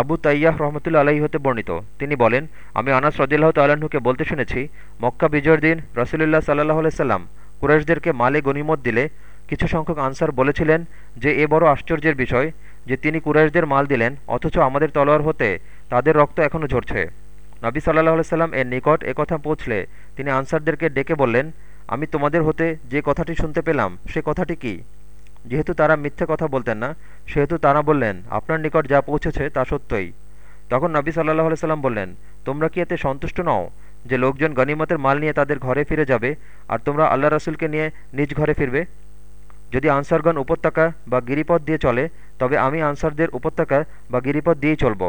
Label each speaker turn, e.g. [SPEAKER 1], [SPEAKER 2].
[SPEAKER 1] আবু তাইয়াহ রহমতুল্লা আলাহি হতে বর্ণিত। তিনি বলেন, আমি আনাস রদিল্লাহ তাল্লাহ্নকে বলতে শুনেছি, মক্কা বিজয়ের দিন রসুলুল্লাহ সাল্লাহ আলাইসাল্লাম কুরাইশদেরকে মালে গনিমত দিলে কিছু সংখ্যক আনসার বলেছিলেন যে, এ বড় আশ্চর্যের বিষয় যে তিনি কুরাইশদের মাল দিলেন, অথচ আমাদের তলোয়ার হতে তাদের রক্ত এখনও ঝরছে। নবী সাল্লাহ সাল্লাম এর নিকট একথা পৌঁছলে তিনি আনসারদেরকে ডেকে বললেন, আমি তোমাদের হতে যে কথাটি শুনতে পেলাম, সে কথাটি কি? যেহেতু তারা মিথ্যে কথা বলতেন না, সেহেতু তারা বললেন, আপনার নিকট যা পৌঁছেছে তা সত্যই। তখন নবী সাল্লাহ সাল্লাম বললেন, তোমরা কি এতে সন্তুষ্ট নও যে লোকজন গনিমতের মাল নিয়ে তাদের ঘরে ফিরে যাবে আর তোমরা আল্লাহ রাসুলকে নিয়ে নিজ ঘরে ফিরবে? যদি আনসারগণ উপত্যকা বা গিরিপথ দিয়ে চলে, তবে আমি আনসারদের উপত্যকা বা গিরিপথ দিয়েই চলব।